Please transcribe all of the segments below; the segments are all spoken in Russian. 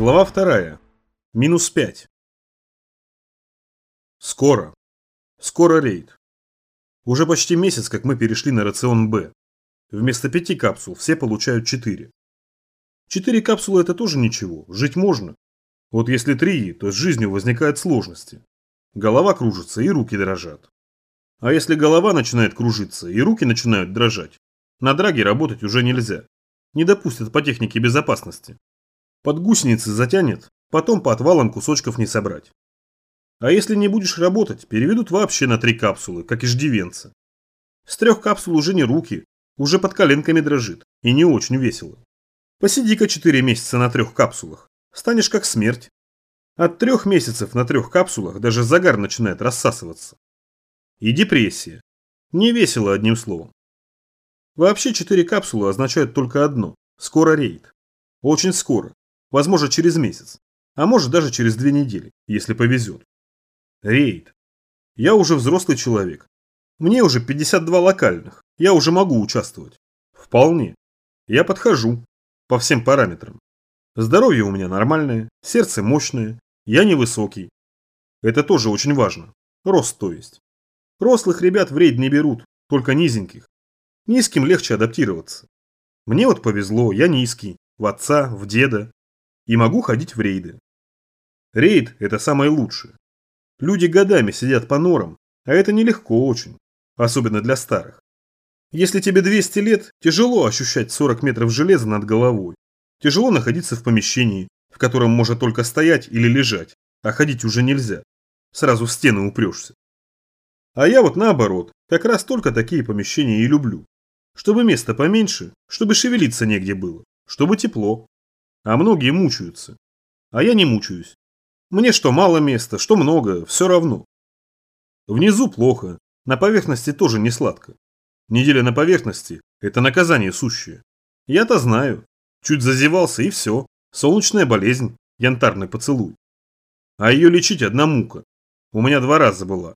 Глава вторая. Минус пять. Скоро. Скоро рейд. Уже почти месяц, как мы перешли на рацион Б. Вместо пяти капсул все получают четыре. Четыре капсулы это тоже ничего, жить можно. Вот если три, то с жизнью возникают сложности. Голова кружится и руки дрожат. А если голова начинает кружиться и руки начинают дрожать, на драге работать уже нельзя. Не допустят по технике безопасности. Под гусеницы затянет, потом по отвалам кусочков не собрать. А если не будешь работать, переведут вообще на три капсулы, как иждивенца. С трех капсул уже не руки, уже под коленками дрожит, и не очень весело. Посиди-ка четыре месяца на трех капсулах, станешь как смерть. От трех месяцев на трех капсулах даже загар начинает рассасываться. И депрессия. Не весело одним словом. Вообще четыре капсулы означают только одно – скоро рейд. Очень скоро. Возможно, через месяц. А может, даже через две недели, если повезет. Рейд. Я уже взрослый человек. Мне уже 52 локальных. Я уже могу участвовать. Вполне. Я подхожу. По всем параметрам. Здоровье у меня нормальное, сердце мощное, я невысокий. Это тоже очень важно. Рост, то есть. Рослых ребят в рейд не берут, только низеньких. Низким легче адаптироваться. Мне вот повезло, я низкий, в отца, в деда, и могу ходить в рейды. Рейд – это самое лучшее. Люди годами сидят по норам, а это нелегко очень, особенно для старых. Если тебе 200 лет, тяжело ощущать 40 метров железа над головой. Тяжело находиться в помещении, в котором можно только стоять или лежать, а ходить уже нельзя. Сразу в стены упрешься. А я вот наоборот, как раз только такие помещения и люблю. Чтобы места поменьше, чтобы шевелиться негде было, чтобы тепло. А многие мучаются. А я не мучаюсь. Мне что мало места, что много, все равно. Внизу плохо, на поверхности тоже не сладко. Неделя на поверхности – это наказание сущее. Я-то знаю. Чуть зазевался и все. Солнечная болезнь, янтарный поцелуй. А ее лечить одна мука. У меня два раза была.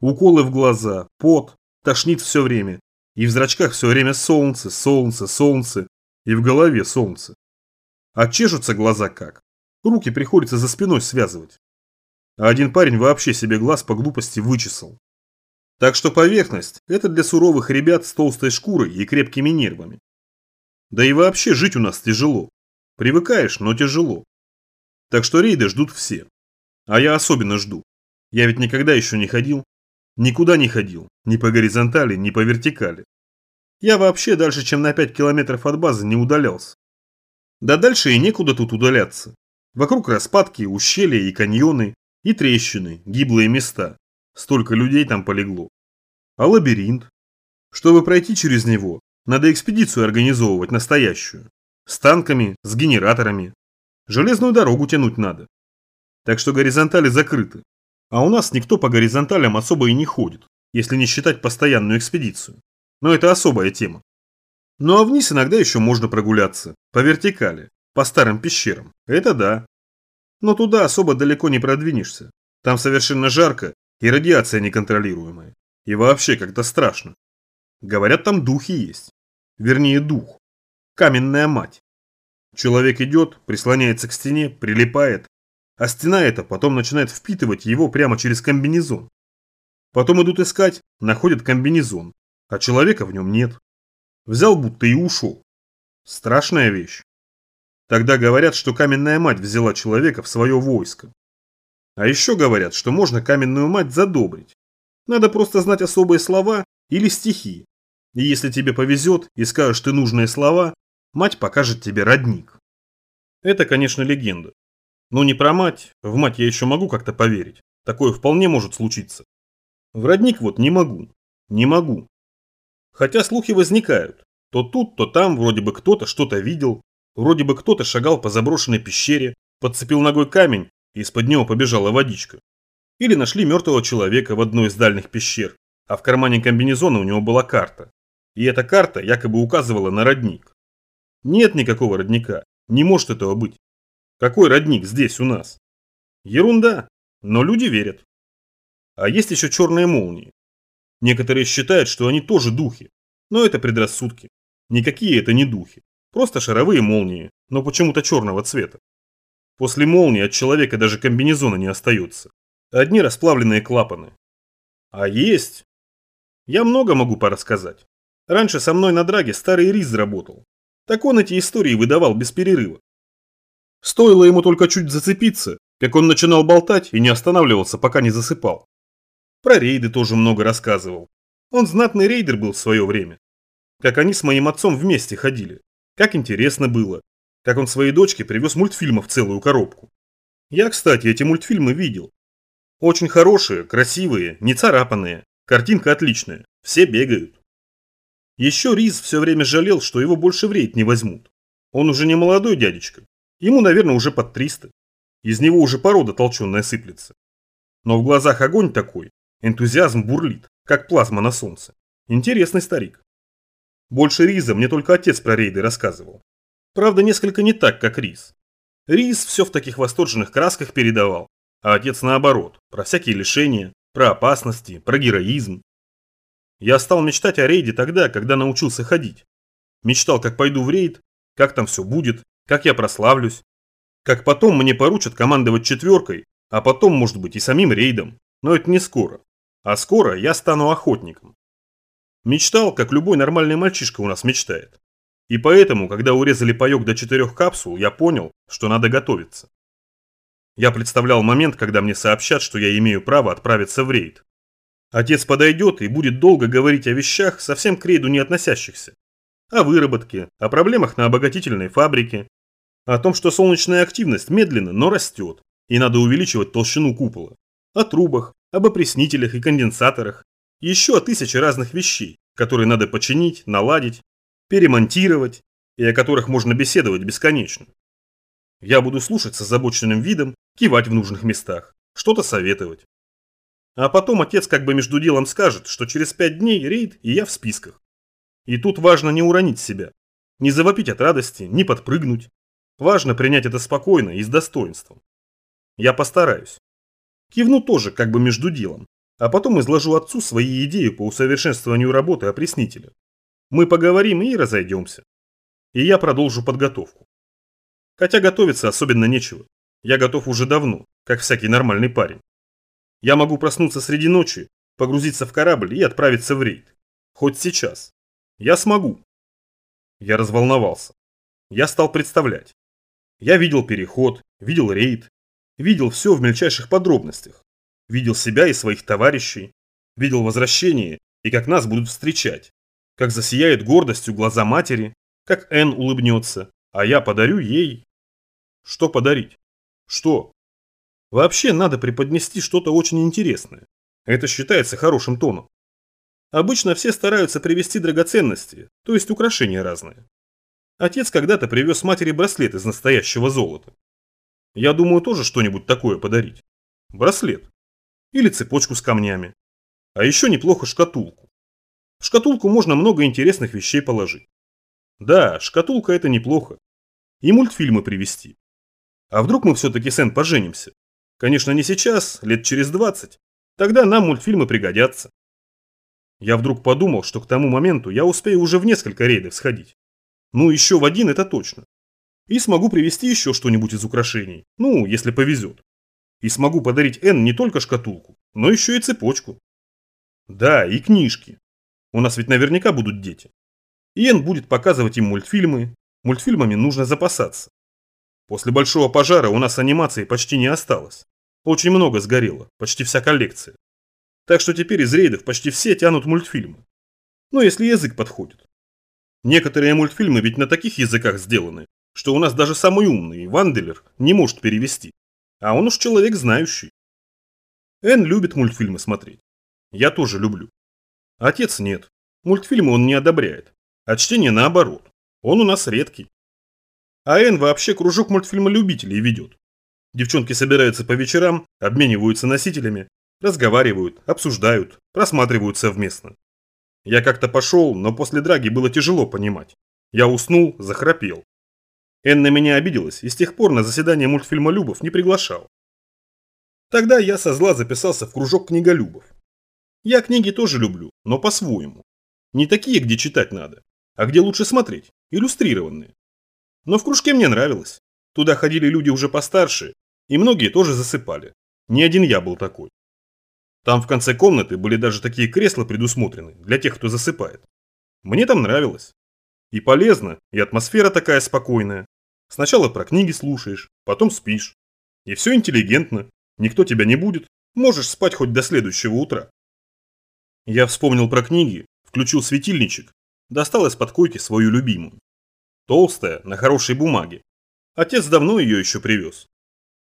Уколы в глаза, пот, тошнит все время. И в зрачках все время солнце, солнце, солнце. И в голове солнце. А чешутся глаза как. Руки приходится за спиной связывать. А один парень вообще себе глаз по глупости вычесал. Так что поверхность – это для суровых ребят с толстой шкурой и крепкими нервами. Да и вообще жить у нас тяжело. Привыкаешь, но тяжело. Так что рейды ждут все. А я особенно жду. Я ведь никогда еще не ходил. Никуда не ходил. Ни по горизонтали, ни по вертикали. Я вообще дальше, чем на 5 километров от базы не удалялся. Да дальше и некуда тут удаляться. Вокруг распадки, ущелья и каньоны, и трещины, гиблые места. Столько людей там полегло. А лабиринт? Чтобы пройти через него, надо экспедицию организовывать настоящую. С танками, с генераторами. Железную дорогу тянуть надо. Так что горизонтали закрыты. А у нас никто по горизонталям особо и не ходит, если не считать постоянную экспедицию. Но это особая тема. Ну а вниз иногда еще можно прогуляться, по вертикали, по старым пещерам, это да. Но туда особо далеко не продвинешься. Там совершенно жарко и радиация неконтролируемая. И вообще как-то страшно. Говорят, там духи есть. Вернее, дух. Каменная мать. Человек идет, прислоняется к стене, прилипает, а стена эта потом начинает впитывать его прямо через комбинезон. Потом идут искать, находят комбинезон, а человека в нем нет. Взял будто и ушел. Страшная вещь. Тогда говорят, что каменная мать взяла человека в свое войско. А еще говорят, что можно каменную мать задобрить. Надо просто знать особые слова или стихи. И если тебе повезет и скажешь ты нужные слова, мать покажет тебе родник. Это, конечно, легенда. Но не про мать, в мать я еще могу как-то поверить. Такое вполне может случиться. В родник вот не могу. Не могу. Хотя слухи возникают. То тут, то там вроде бы кто-то что-то видел, вроде бы кто-то шагал по заброшенной пещере, подцепил ногой камень, и из-под него побежала водичка. Или нашли мертвого человека в одной из дальних пещер, а в кармане комбинезона у него была карта. И эта карта якобы указывала на родник. Нет никакого родника, не может этого быть. Какой родник здесь у нас? Ерунда, но люди верят. А есть еще черные молнии. Некоторые считают, что они тоже духи, но это предрассудки. Никакие это не духи, просто шаровые молнии, но почему-то черного цвета. После молнии от человека даже комбинезона не остается. Одни расплавленные клапаны. А есть. Я много могу порассказать. Раньше со мной на драге старый Риз работал. Так он эти истории выдавал без перерыва. Стоило ему только чуть зацепиться, как он начинал болтать и не останавливался, пока не засыпал. Про рейды тоже много рассказывал. Он знатный рейдер был в свое время. Как они с моим отцом вместе ходили. Как интересно было. Как он своей дочке привез мультфильмов целую коробку. Я, кстати, эти мультфильмы видел. Очень хорошие, красивые, не царапанные. Картинка отличная. Все бегают. Еще Риз все время жалел, что его больше в рейд не возьмут. Он уже не молодой дядечка. Ему, наверное, уже под 300. Из него уже порода толченая сыплется. Но в глазах огонь такой, энтузиазм бурлит, как плазма на солнце. Интересный старик. Больше Риза мне только отец про рейды рассказывал. Правда, несколько не так, как Риз. Риз все в таких восторженных красках передавал, а отец наоборот, про всякие лишения, про опасности, про героизм. Я стал мечтать о рейде тогда, когда научился ходить. Мечтал, как пойду в рейд, как там все будет, как я прославлюсь, как потом мне поручат командовать четверкой, а потом, может быть, и самим рейдом. Но это не скоро. А скоро я стану охотником. Мечтал, как любой нормальный мальчишка у нас мечтает. И поэтому, когда урезали паёк до четырех капсул, я понял, что надо готовиться. Я представлял момент, когда мне сообщат, что я имею право отправиться в рейд. Отец подойдет и будет долго говорить о вещах, совсем к рейду не относящихся. О выработке, о проблемах на обогатительной фабрике, о том, что солнечная активность медленно, но растет, и надо увеличивать толщину купола. О трубах, об опреснителях и конденсаторах. Еще о тысяче разных вещей, которые надо починить, наладить, перемонтировать, и о которых можно беседовать бесконечно. Я буду слушать с озабоченным видом, кивать в нужных местах, что-то советовать. А потом отец как бы между делом скажет, что через пять дней рейд и я в списках. И тут важно не уронить себя, не завопить от радости, не подпрыгнуть, Важно принять это спокойно и с достоинством. Я постараюсь. Кивну тоже как бы между делом, а потом изложу отцу свои идеи по усовершенствованию работы опреснителя. Мы поговорим и разойдемся. И я продолжу подготовку. Хотя готовиться особенно нечего. Я готов уже давно, как всякий нормальный парень. Я могу проснуться среди ночи, погрузиться в корабль и отправиться в рейд. Хоть сейчас. Я смогу. Я разволновался. Я стал представлять. Я видел переход, видел рейд, видел все в мельчайших подробностях. Видел себя и своих товарищей, видел возвращение и как нас будут встречать, как засияют гордостью глаза матери, как Энн улыбнется, а я подарю ей... Что подарить? Что? Вообще надо преподнести что-то очень интересное. Это считается хорошим тоном. Обычно все стараются привезти драгоценности, то есть украшения разные. Отец когда-то привез матери браслет из настоящего золота. Я думаю тоже что-нибудь такое подарить. Браслет. Или цепочку с камнями. А еще неплохо шкатулку. В шкатулку можно много интересных вещей положить. Да, шкатулка это неплохо. И мультфильмы привезти. А вдруг мы все-таки с Энн поженимся? Конечно, не сейчас, лет через 20. Тогда нам мультфильмы пригодятся. Я вдруг подумал, что к тому моменту я успею уже в несколько рейдов сходить. Ну, еще в один это точно. И смогу привезти еще что-нибудь из украшений. Ну, если повезет. И смогу подарить Н не только шкатулку, но еще и цепочку. Да, и книжки. У нас ведь наверняка будут дети. И Н будет показывать им мультфильмы. Мультфильмами нужно запасаться. После большого пожара у нас анимации почти не осталось. Очень много сгорело, почти вся коллекция. Так что теперь из рейдов почти все тянут мультфильмы. Ну, если язык подходит. Некоторые мультфильмы ведь на таких языках сделаны, что у нас даже самый умный Ванделер не может перевести. А он уж человек знающий. Эн любит мультфильмы смотреть. Я тоже люблю. Отец нет. Мультфильмы он не одобряет. А чтение наоборот. Он у нас редкий. А Эн вообще кружок мультфильма любителей ведет. Девчонки собираются по вечерам, обмениваются носителями, разговаривают, обсуждают, просматривают совместно. Я как-то пошел, но после драги было тяжело понимать. Я уснул, захрапел. Энн на меня обиделась и с тех пор на заседание мультфильма Любов не приглашал. Тогда я со зла записался в кружок книголюбов. Я книги тоже люблю, но по-своему. Не такие, где читать надо, а где лучше смотреть, иллюстрированные. Но в кружке мне нравилось. Туда ходили люди уже постарше, и многие тоже засыпали. Не один я был такой. Там в конце комнаты были даже такие кресла предусмотрены для тех, кто засыпает. Мне там нравилось. И полезно, и атмосфера такая спокойная. Сначала про книги слушаешь, потом спишь. И все интеллигентно, никто тебя не будет, можешь спать хоть до следующего утра. Я вспомнил про книги, включил светильничек, достал из-под койки свою любимую. Толстая, на хорошей бумаге. Отец давно ее еще привез.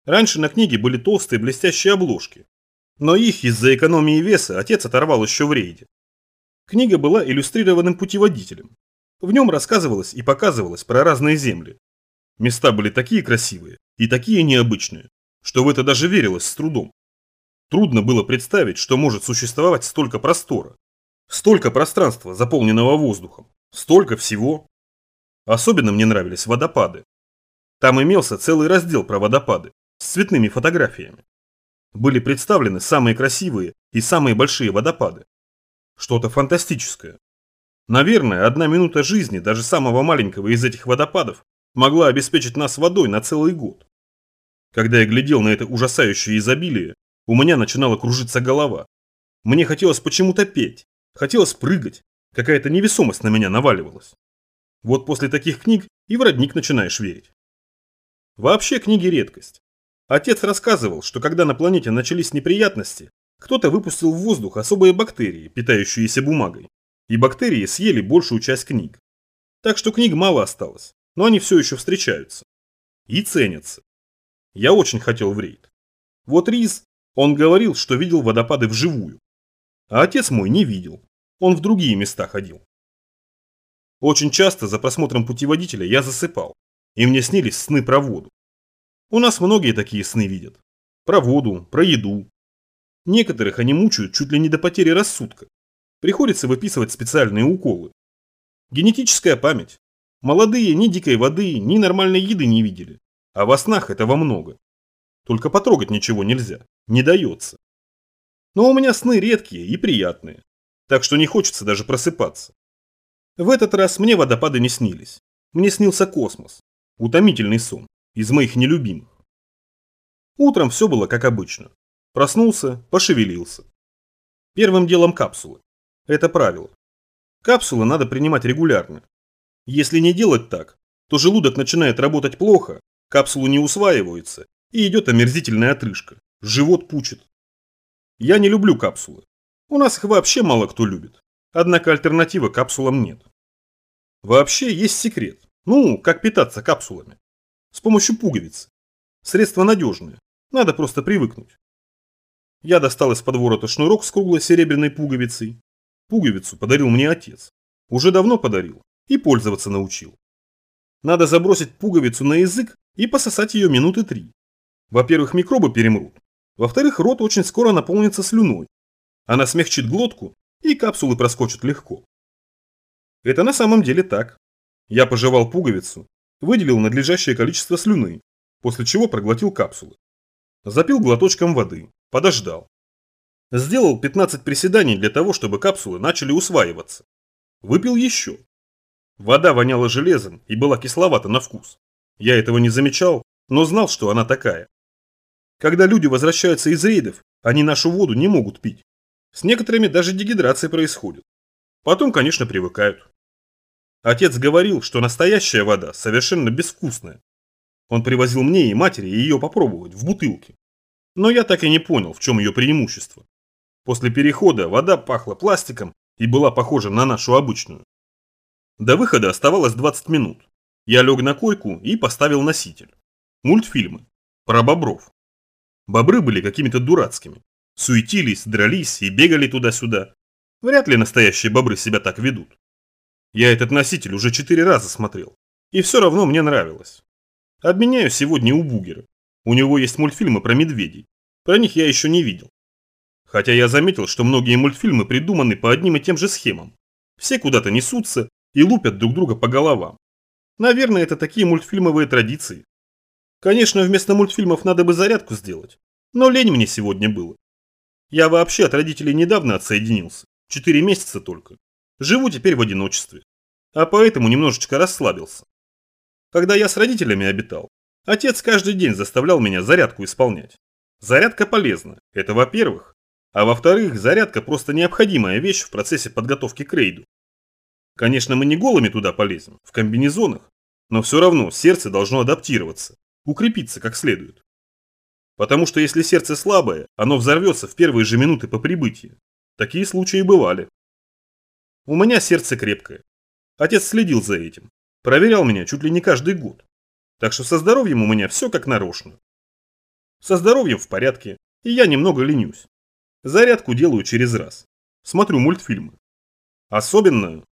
Раньше на книге были толстые блестящие обложки, но их из-за экономии веса отец оторвал еще в рейде. Книга была иллюстрированным путеводителем. В нем рассказывалось и показывалось про разные земли. Места были такие красивые и такие необычные, что в это даже верилось с трудом. Трудно было представить, что может существовать столько простора, столько пространства, заполненного воздухом, столько всего. Особенно мне нравились водопады. Там имелся целый раздел про водопады с цветными фотографиями были представлены самые красивые и самые большие водопады. Что-то фантастическое. Наверное, одна минута жизни даже самого маленького из этих водопадов могла обеспечить нас водой на целый год. Когда я глядел на это ужасающее изобилие, у меня начинала кружиться голова. Мне хотелось почему-то петь, хотелось прыгать, какая-то невесомость на меня наваливалась. Вот после таких книг и в родник начинаешь верить. Вообще книги редкость. Отец рассказывал, что когда на планете начались неприятности, кто-то выпустил в воздух особые бактерии, питающиеся бумагой, и бактерии съели большую часть книг. Так что книг мало осталось, но они все еще встречаются. И ценятся. Я очень хотел в рейд. Вот Риз, он говорил, что видел водопады вживую. А отец мой не видел. Он в другие места ходил. Очень часто за просмотром путеводителя я засыпал, и мне снились сны про воду. У нас многие такие сны видят. Про воду, про еду. Некоторых они мучают чуть ли не до потери рассудка. Приходится выписывать специальные уколы. Генетическая память. Молодые ни дикой воды, ни нормальной еды не видели. А во снах этого много. Только потрогать ничего нельзя. Не дается. Но у меня сны редкие и приятные. Так что не хочется даже просыпаться. В этот раз мне водопады не снились. Мне снился космос. Утомительный сон из моих нелюбимых. Утром все было как обычно. Проснулся, пошевелился. Первым делом капсулы. Это правило. Капсулы надо принимать регулярно. Если не делать так, то желудок начинает работать плохо, капсулы не усваиваются и идет омерзительная отрыжка. Живот пучит. Я не люблю капсулы. У нас их вообще мало кто любит. Однако альтернативы капсулам нет. Вообще есть секрет. Ну, как питаться капсулами. С помощью пуговиц. Средство надежное. Надо просто привыкнуть. Я достал из подворота шнурок с круглой серебряной пуговицей. Пуговицу подарил мне отец. Уже давно подарил. И пользоваться научил. Надо забросить пуговицу на язык и пососать ее минуты три. Во-первых, микробы перемрут. Во-вторых, рот очень скоро наполнится слюной. Она смягчит глотку, и капсулы проскочат легко. Это на самом деле так. Я пожевал пуговицу выделил надлежащее количество слюны, после чего проглотил капсулы. Запил глоточком воды, подождал. Сделал 15 приседаний для того, чтобы капсулы начали усваиваться. Выпил еще. Вода воняла железом и была кисловата на вкус. Я этого не замечал, но знал, что она такая. Когда люди возвращаются из рейдов, они нашу воду не могут пить. С некоторыми даже дегидрация происходит. Потом, конечно, привыкают. Отец говорил, что настоящая вода совершенно безвкусная. Он привозил мне и матери ее попробовать в бутылке. Но я так и не понял, в чем ее преимущество. После перехода вода пахла пластиком и была похожа на нашу обычную. До выхода оставалось 20 минут. Я лег на койку и поставил носитель. Мультфильмы. Про бобров. Бобры были какими-то дурацкими. Суетились, дрались и бегали туда-сюда. Вряд ли настоящие бобры себя так ведут. Я этот носитель уже четыре раза смотрел. И все равно мне нравилось. Обменяю сегодня у Бугера. У него есть мультфильмы про медведей. Про них я еще не видел. Хотя я заметил, что многие мультфильмы придуманы по одним и тем же схемам. Все куда-то несутся и лупят друг друга по головам. Наверное, это такие мультфильмовые традиции. Конечно, вместо мультфильмов надо бы зарядку сделать. Но лень мне сегодня было. Я вообще от родителей недавно отсоединился. Четыре месяца только. Живу теперь в одиночестве. А поэтому немножечко расслабился. Когда я с родителями обитал, Отец каждый день заставлял меня зарядку исполнять. Зарядка полезна, это во-первых. А во-вторых, зарядка просто необходимая вещь в процессе подготовки к рейду. Конечно, мы не голыми туда полезем, в комбинезонах, но все равно сердце должно адаптироваться, укрепиться как следует. Потому что если сердце слабое, оно взорвется в первые же минуты по прибытии. Такие случаи бывали. У меня сердце крепкое. Отец следил за этим. Проверял меня чуть ли не каждый год. Так что со здоровьем у меня все как нарочно. Со здоровьем в порядке, и я немного ленюсь. Зарядку делаю через раз. Смотрю мультфильмы. Особенно